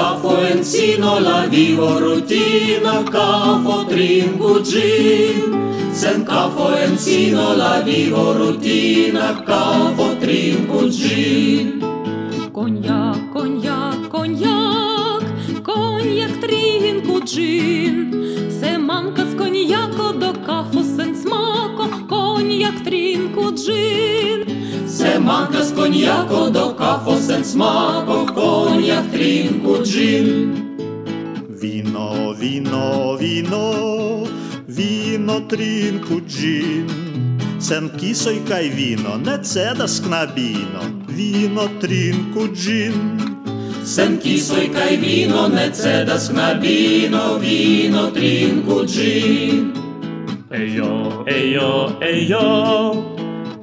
Caffo ensino la vivo rutina, caffo trinco gin. Sen caffo ensino la vivo rutina, caffo trinco gin. Коньяк, коньяк, коньяк, коньяк трінку джин. Трінку джин. Se manca z konjako do kafo sen smako, konjak trinku gin. Віно, віно, віно, віно трінку джін. Сен кісо й кай віно, не це да скнабіно, віно трінку джін. Sen kisoj kaj vino, ne cedas knabino, vino trinku gin. Ejo, ejo,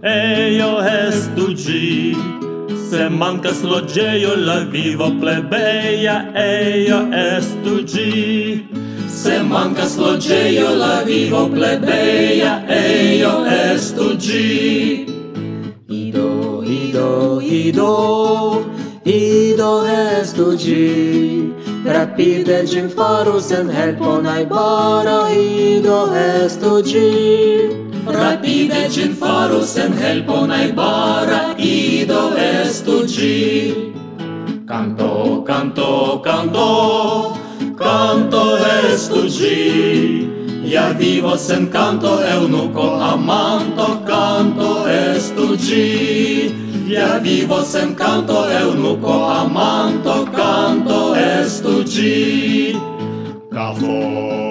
eio estu gi Se mancas logeio la vivo plebeia. Eio estu gi Se mancas logeio la vivo plebeia. Eio estu gi. Ido, ido, ido, ido estu gi. Rapide gin faru sen helpo najbaro, ido estu gi ne gin faru sen helpo najbara ido estu ci. Canto, canto, canto, canto estu ci. Ia vivo sen canto, eunuco amanto, canto estu ci. Ia vivo sen canto, eunuco amanto, canto estu ci. Cafo.